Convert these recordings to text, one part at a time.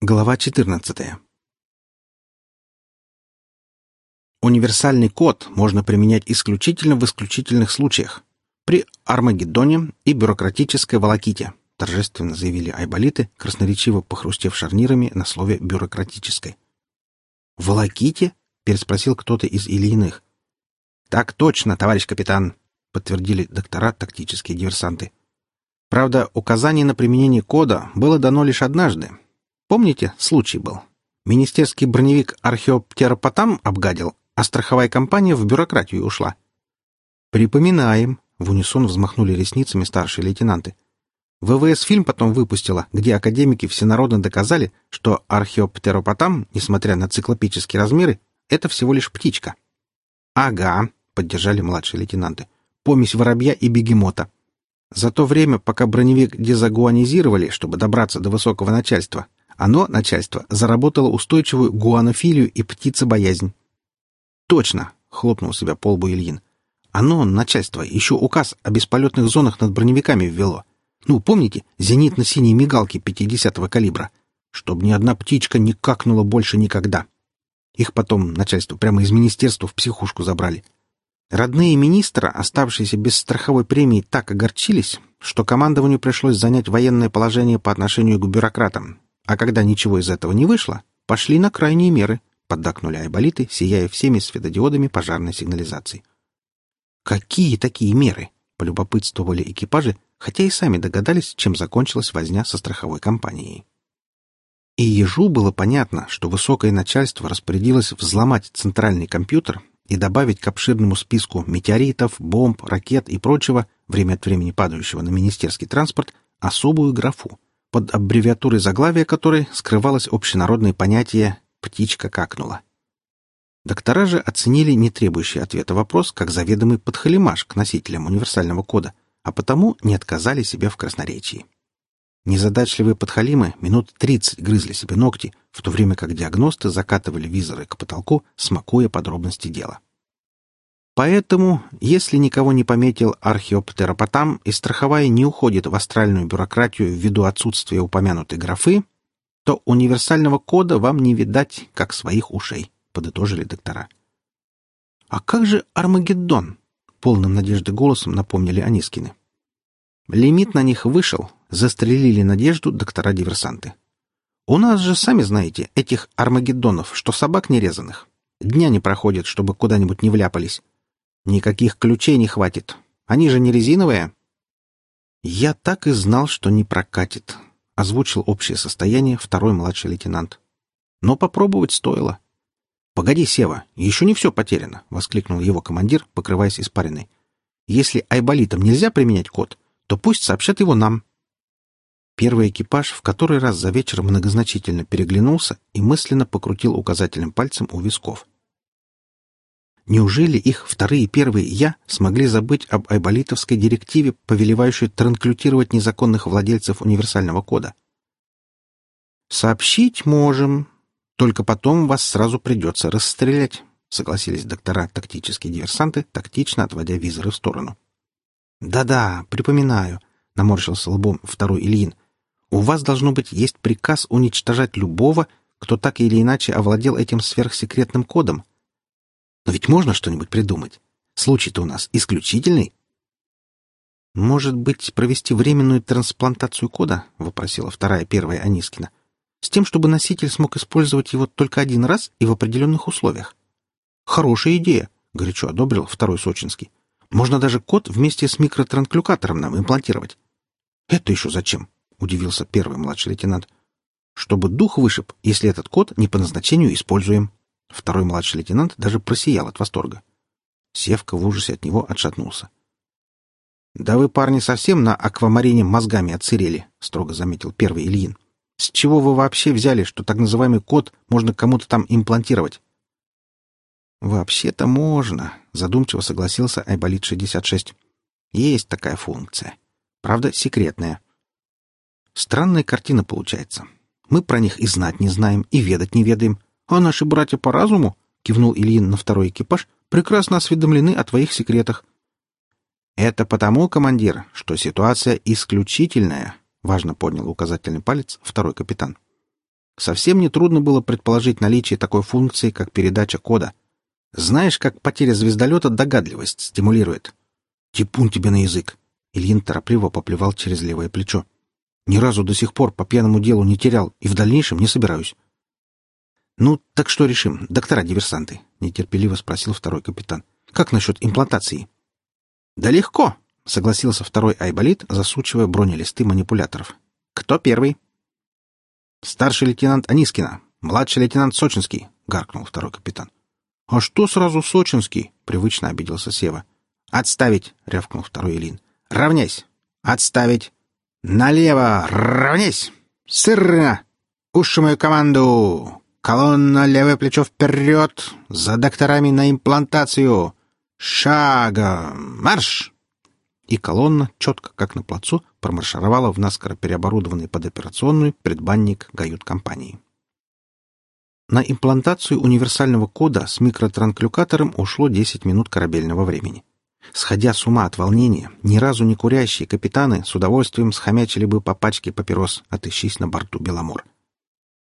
Глава 14. Универсальный код можно применять исключительно в исключительных случаях. При Армагеддоне и бюрократической волоките, торжественно заявили айболиты, красноречиво похрустев шарнирами на слове «бюрократической». «Волоките?» — переспросил кто-то из Ильиных. «Так точно, товарищ капитан», — подтвердили доктора тактические диверсанты. Правда, указание на применение кода было дано лишь однажды, Помните, случай был? Министерский броневик археоптеропотам обгадил, а страховая компания в бюрократию ушла. Припоминаем, в унисон взмахнули ресницами старшие лейтенанты. ВВС фильм потом выпустила, где академики всенародно доказали, что археоптеропотам, несмотря на циклопические размеры, это всего лишь птичка. «Ага», — поддержали младшие лейтенанты, — «помесь воробья и бегемота». За то время, пока броневик дезагуанизировали, чтобы добраться до высокого начальства, оно, начальство, заработало устойчивую гуанофилию и птицебоязнь. «Точно!» — хлопнул себя по лбу Ильин. «Оно, начальство, еще указ о бесполетных зонах над броневиками ввело. Ну, помните, зенитно-синие мигалки 50-го калибра? Чтоб ни одна птичка не какнула больше никогда. Их потом начальство прямо из министерства в психушку забрали. Родные министра, оставшиеся без страховой премии, так огорчились, что командованию пришлось занять военное положение по отношению к бюрократам, а когда ничего из этого не вышло, пошли на крайние меры, поддакнули айболиты, сияя всеми светодиодами пожарной сигнализации. Какие такие меры? полюбопытствовали экипажи, хотя и сами догадались, чем закончилась возня со страховой компанией. И ежу было понятно, что высокое начальство распорядилось взломать центральный компьютер и добавить к обширному списку метеоритов, бомб, ракет и прочего, время от времени падающего на министерский транспорт, особую графу под аббревиатурой заглавия которой скрывалось общенародное понятие «птичка какнула». Доктора же оценили не требующий ответа вопрос как заведомый подхалимаш к носителям универсального кода, а потому не отказали себе в красноречии. Незадачливые подхалимы минут тридцать грызли себе ногти, в то время как диагносты закатывали визоры к потолку, смакуя подробности дела. Поэтому, если никого не пометил археоптеропотам и страховая не уходит в астральную бюрократию ввиду отсутствия упомянутой графы, то универсального кода вам не видать, как своих ушей, — подытожили доктора. — А как же Армагеддон? — полным надежды голосом напомнили Анискины. Лимит на них вышел, застрелили надежду доктора-диверсанты. У нас же, сами знаете, этих Армагеддонов, что собак нерезанных. Дня не проходит, чтобы куда-нибудь не вляпались. Никаких ключей не хватит. Они же не резиновые. Я так и знал, что не прокатит, озвучил общее состояние второй младший лейтенант. Но попробовать стоило. Погоди, Сева, еще не все потеряно, воскликнул его командир, покрываясь испариной. Если айболитам нельзя применять код, то пусть сообщат его нам. Первый экипаж в который раз за вечер многозначительно переглянулся и мысленно покрутил указательным пальцем у висков. Неужели их вторые и первые «я» смогли забыть об айболитовской директиве, повелевающей транклютировать незаконных владельцев универсального кода? «Сообщить можем. Только потом вас сразу придется расстрелять», — согласились доктора тактические диверсанты, тактично отводя визоры в сторону. «Да-да, припоминаю», — наморщился лбом второй Ильин. «У вас, должно быть, есть приказ уничтожать любого, кто так или иначе овладел этим сверхсекретным кодом, но ведь можно что-нибудь придумать. Случай-то у нас исключительный. «Может быть, провести временную трансплантацию кода?» — вопросила вторая первая Анискина. «С тем, чтобы носитель смог использовать его только один раз и в определенных условиях». «Хорошая идея», — горячо одобрил второй Сочинский. «Можно даже код вместе с микротранклюкатором нам имплантировать». «Это еще зачем?» — удивился первый младший лейтенант. «Чтобы дух вышиб, если этот код не по назначению используем». Второй младший лейтенант даже просиял от восторга. Севка в ужасе от него отшатнулся. «Да вы, парни, совсем на аквамарине мозгами отсырели», — строго заметил первый Ильин. «С чего вы вообще взяли, что так называемый код можно кому-то там имплантировать?» «Вообще-то можно», — задумчиво согласился Айболит-66. «Есть такая функция. Правда, секретная. Странная картина получается. Мы про них и знать не знаем, и ведать не ведаем, а наши братья по разуму, — кивнул Ильин на второй экипаж, — прекрасно осведомлены о твоих секретах. — Это потому, командир, что ситуация исключительная, — важно поднял указательный палец второй капитан. Совсем не трудно было предположить наличие такой функции, как передача кода. Знаешь, как потеря звездолета догадливость стимулирует? Типун тебе на язык. Ильин торопливо поплевал через левое плечо. Ни разу до сих пор по пьяному делу не терял и в дальнейшем не собираюсь. «Ну, так что решим, доктора-диверсанты?» — нетерпеливо спросил второй капитан. «Как насчет имплантации?» «Да легко», — согласился второй айболит, засучивая бронелисты манипуляторов. «Кто первый?» «Старший лейтенант Анискина, младший лейтенант Сочинский», — гаркнул второй капитан. «А что сразу Сочинский?» — привычно обиделся Сева. «Отставить!» — рявкнул второй Илин. «Равняйсь! Отставить! Налево! Равняйсь! Сырно! Уши мою команду! Колонна, левое плечо вперед! За докторами на имплантацию! Шагом! Марш!» И колонна, четко как на плацу, промаршировала в наскоро переоборудованный под операционную предбанник гают-компании. На имплантацию универсального кода с микротранклюкатором ушло 10 минут корабельного времени. Сходя с ума от волнения, ни разу не курящие капитаны с удовольствием схомячили бы по пачке папирос, отыщись на борту Беломор.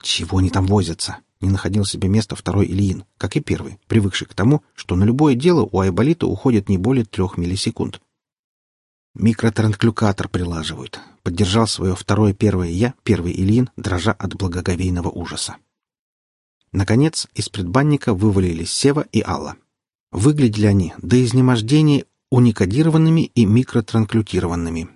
Чего они там возятся? Не находил себе места второй Ильин, как и первый, привыкший к тому, что на любое дело у Айболита уходит не более трех миллисекунд. Микротранклюкатор прилаживают. Поддержал свое второе первое я, первый Ильин, дрожа от благоговейного ужаса. Наконец, из предбанника вывалились Сева и Алла. Выглядели они до изнемождения уникодированными и микротранклютированными.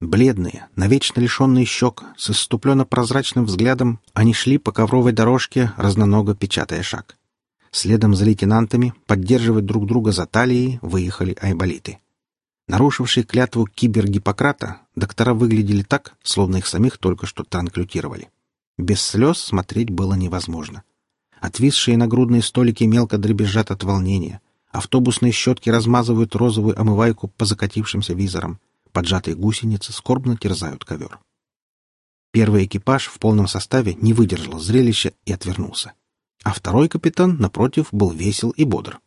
Бледные, навечно лишенные щек, с иступленно-прозрачным взглядом, они шли по ковровой дорожке, разноного печатая шаг. Следом за лейтенантами, поддерживая друг друга за талией, выехали айболиты. Нарушившие клятву кибергиппократа, доктора выглядели так, словно их самих только что транклютировали. Без слез смотреть было невозможно. Отвисшие нагрудные столики мелко дребезжат от волнения. Автобусные щетки размазывают розовую омывайку по закатившимся визорам. Поджатые гусеницы скорбно терзают ковер. Первый экипаж в полном составе не выдержал зрелища и отвернулся. А второй капитан, напротив, был весел и бодр.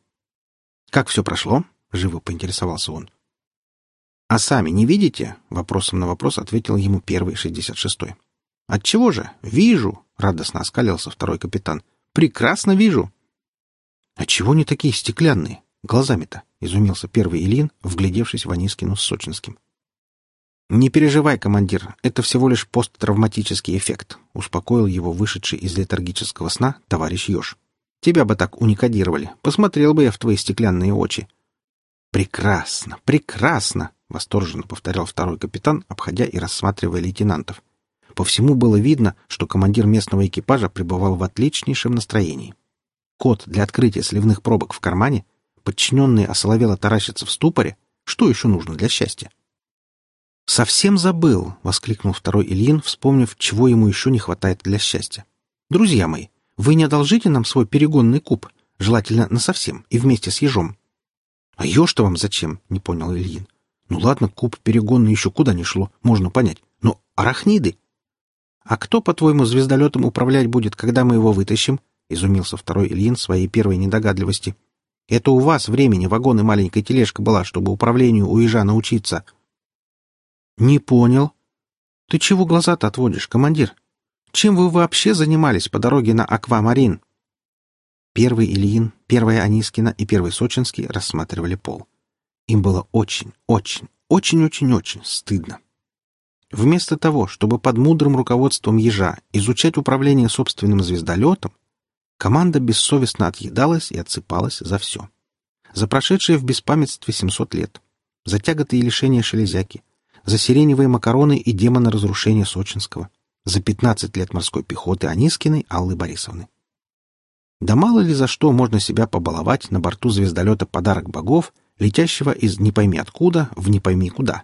«Как все прошло?» — живо поинтересовался он. «А сами не видите?» — вопросом на вопрос ответил ему первый шестьдесят шестой. «Отчего же? Вижу!» — радостно оскалился второй капитан. «Прекрасно вижу!» «А чего не такие стеклянные? Глазами-то?» — изумился первый Ильин, вглядевшись в Анискину с Сочинским. «Не переживай, командир, это всего лишь посттравматический эффект», — успокоил его вышедший из летаргического сна товарищ Ёж. «Тебя бы так уникодировали. Посмотрел бы я в твои стеклянные очи». «Прекрасно, прекрасно!» — восторженно повторял второй капитан, обходя и рассматривая лейтенантов. По всему было видно, что командир местного экипажа пребывал в отличнейшем настроении. Код для открытия сливных пробок в кармане, подчиненные осоловело таращатся в ступоре. Что еще нужно для счастья? «Совсем забыл!» — воскликнул второй Ильин, вспомнив, чего ему еще не хватает для счастья. «Друзья мои, вы не одолжите нам свой перегонный куб, желательно насовсем и вместе с ежом». «А еж-то вам зачем?» — не понял Ильин. «Ну ладно, куб перегонный еще куда не шло, можно понять. Но арахниды...» «А кто, по-твоему, звездолетом управлять будет, когда мы его вытащим?» — изумился второй Ильин своей первой недогадливости. «Это у вас времени вагон и маленькая тележка была, чтобы управлению у ежа научиться». «Не понял. Ты чего глаза-то отводишь, командир? Чем вы вообще занимались по дороге на Аквамарин?» Первый Ильин, первая Анискина и первый Сочинский рассматривали пол. Им было очень, очень, очень-очень-очень стыдно. Вместо того, чтобы под мудрым руководством ежа изучать управление собственным звездолетом, команда бессовестно отъедалась и отсыпалась за все. За прошедшие в беспамятстве 700 лет, за тяготы и лишения шелезяки, за сиреневые макароны и демона разрушения Сочинского, за 15 лет морской пехоты Анискиной Аллы Борисовны. Да мало ли за что можно себя побаловать на борту звездолета «Подарок богов», летящего из не пойми откуда в не пойми куда.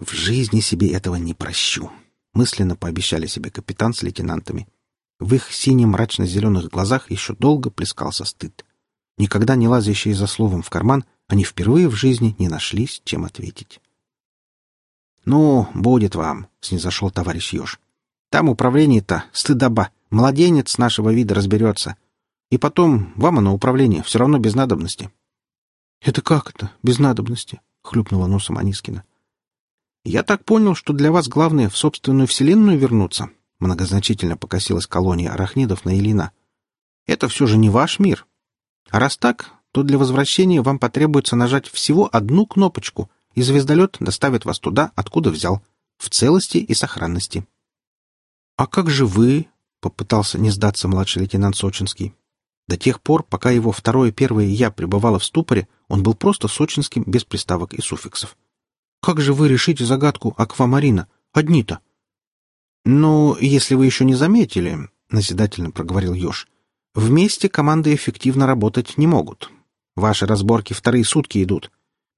В жизни себе этого не прощу, мысленно пообещали себе капитан с лейтенантами. В их сине-мрачно-зеленых глазах еще долго плескался стыд. Никогда не лазящие за словом в карман, они впервые в жизни не нашлись, чем ответить. «Ну, будет вам», — снизошел товарищ Ёж. «Там управление-то стыдоба. Младенец нашего вида разберется. И потом, вам оно управление, все равно без надобности». «Это как это, без надобности?» — хлюпнула носом Анискина. «Я так понял, что для вас главное в собственную вселенную вернуться. Многозначительно покосилась колония арахнидов на Илина. Это все же не ваш мир. А раз так, то для возвращения вам потребуется нажать всего одну кнопочку, и звездолет доставит вас туда, откуда взял, в целости и сохранности. — А как же вы? — попытался не сдаться младший лейтенант Сочинский. До тех пор, пока его второе первое «я» пребывало в ступоре, он был просто сочинским без приставок и суффиксов. «Как же вы решите загадку аквамарина? Одни-то!» «Ну, если вы еще не заметили», — назидательно проговорил Ёж, — «вместе команды эффективно работать не могут. Ваши разборки вторые сутки идут.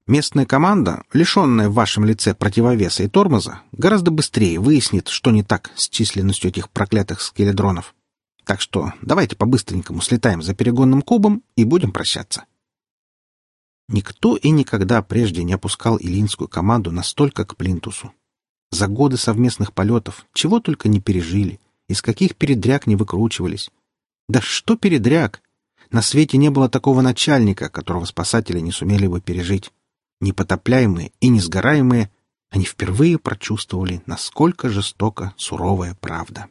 Местная команда, лишенная в вашем лице противовеса и тормоза, гораздо быстрее выяснит, что не так с численностью этих проклятых скеледронов. Так что давайте по-быстренькому слетаем за перегонным кубом и будем прощаться. Никто и никогда прежде не опускал илинскую команду настолько к плинтусу. За годы совместных полетов чего только не пережили, из каких передряг не выкручивались. Да что передряг! На свете не было такого начальника, которого спасатели не сумели бы пережить. Непотопляемые и несгораемые, они впервые прочувствовали, насколько жестока суровая правда.